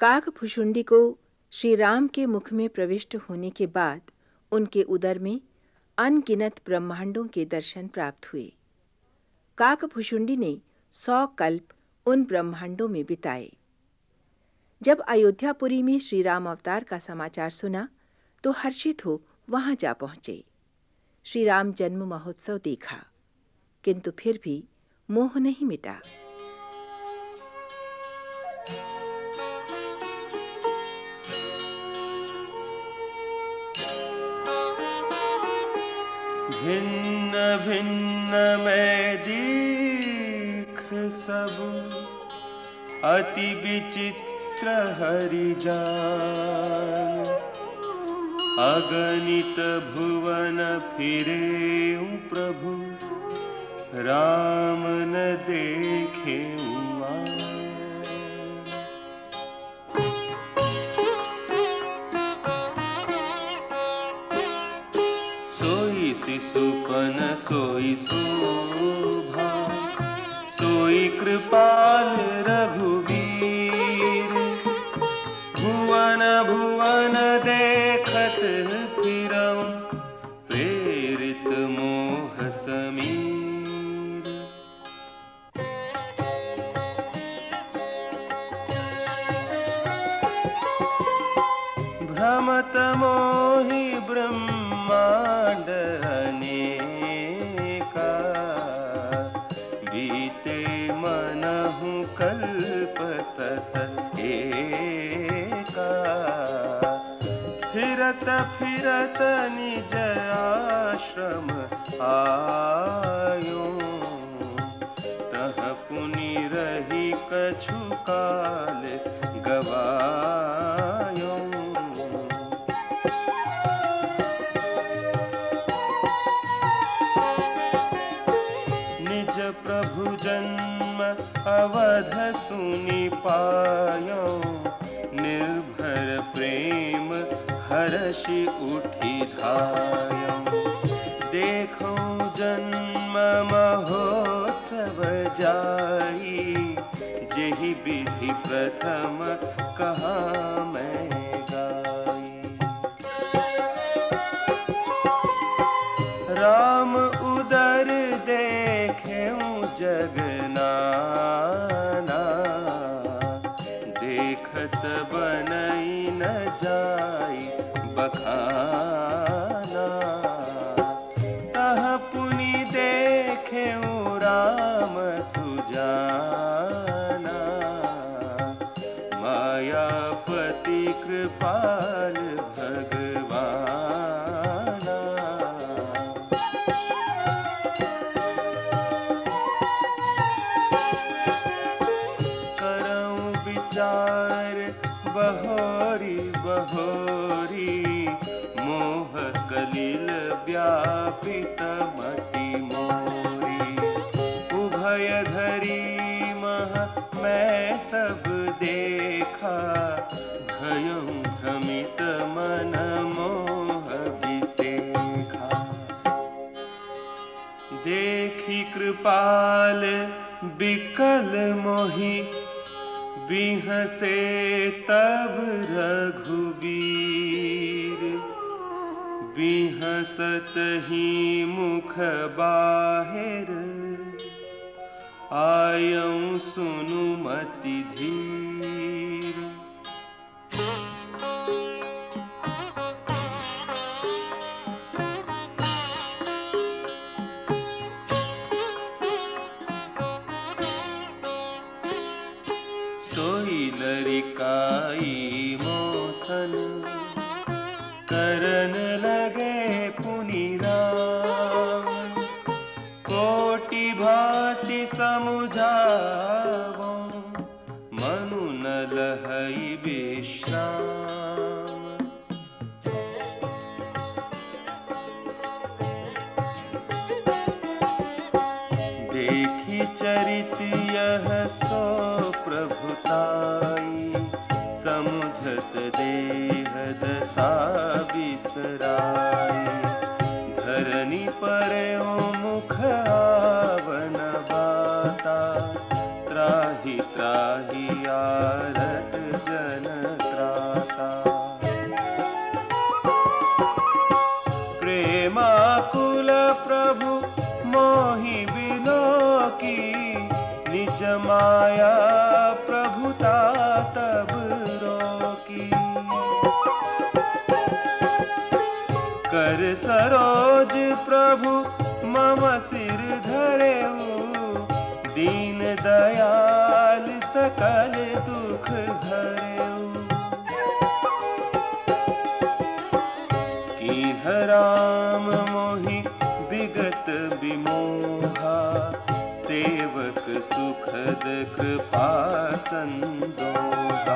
काक फुशुंडी को श्री राम के मुख में प्रविष्ट होने के बाद उनके उदर में अनगिनत ब्रह्मांडों के दर्शन प्राप्त हुए। काक फुशुंडी ने सौ कल्प उन ब्रह्मांडों में बिताए। जब अयोध्यापुरी में श्री राम अवतार का समाचार सुना तो हर्षित हो वहाँ जा पहुँचे। श्री राम जन्म महोत्सव देखा, किंतु फिर भी मोह नहीं मिटा। भिन्न भिन्न मैं दीख सब, अति विचित्र हरि जान। अगणित भुवन फिरे प्रभु, राम न देखे सुपन सोई शोभा सोई कृपाल रघुवीर। भुवन भुवन देखत फिरऊ प्रेरित मोह समीर। भ्रमत मोहि ब्रह्मांड फिरत निज आश्रम आयो। तह पुनि रही कछु काल गवायो। निज प्रभु जन्म अवध सुनि पायो। निर्भर प्रेम हर्षि उठी धायं। देखो जन्म महोत्सव जाई। जेहि विधि प्रथम कहा मैं बखाना तह पुनि देखे राम सुजाना। मायापति कृपाल भगवाना। करऊं विचार बहोरी बहोरी व्यापित मति मोरी। उभय धरी मह, मैं सब देखा। भयं भ्रमित मन मोह विसेखा देखी कृपाल बिकल मोहि बिहसे तब बिहसत ही मुख बाहिर आयं सुनु मति धीर कोटि भांति समुझावो मनु न लहई विश्राम। देखी चरित यह सो प्रभुताई माया प्रभुता तब रोकी। कर सरोज प्रभु मम सिर धरे दीन दयाल सकल दुख सेवक सुखद कृपा संदोहा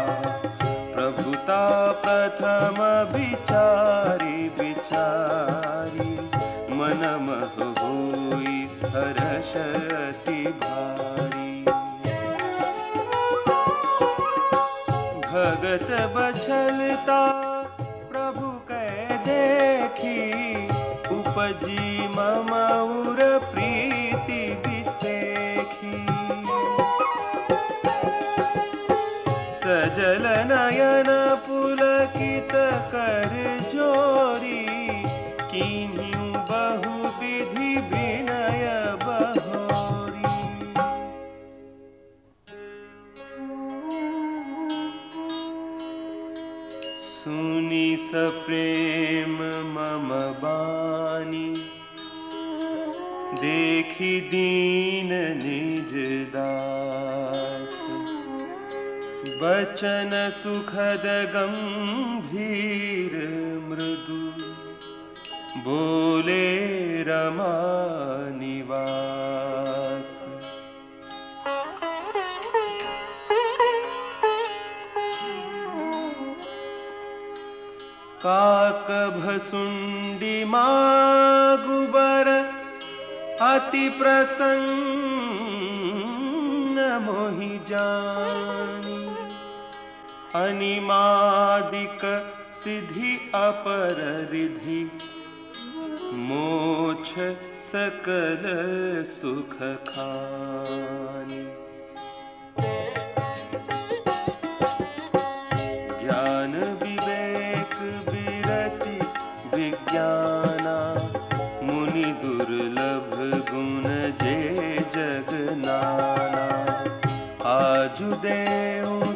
प्रभुता प्रथम विचारी विचारी। मन मह होई हर्ष अति भारी। भगत बछलता प्रभु कै देखी, उपजी मम उर पुलकित कर जोरी, किन्हीं बहु विधि विनय बहोरी। सुनी सप्रेम मम बानी, देखी दीन निज दास बचन सुखद गंभीर मृदु। बोले रमा निवास। काक भसुंडी मागुबर अति प्रसन्न मोहि जानी। अनिमादिक सिद्धि अपर रिधि मोक्ष सकल सुख खानी।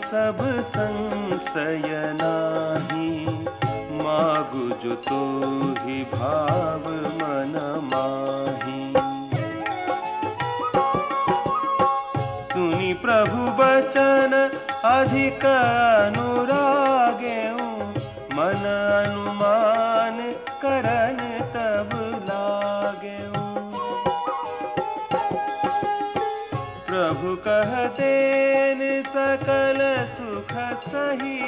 सब संशय नाही मागु जो तो ही भाव मन माही। सुनी प्रभु बचन अधिक अनुरागे प्रभु कह देन सकल सुख सही।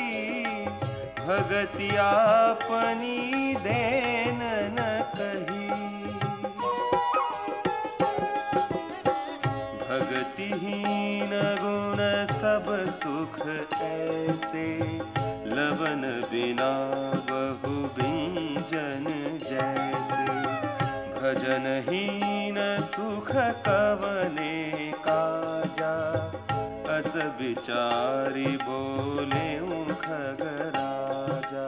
भगति आपनी देन न कही। भगतिहीन गुण सब सुख ऐसे विचारी बोले खगराजा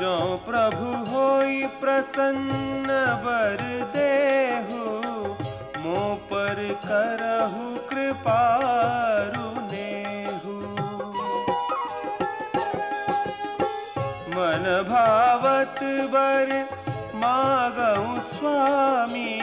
जो प्रभु होई प्रसन्न बर देहु, मो पर करहु कृपारु नेहु। मन भावत बर मागऊ स्वामी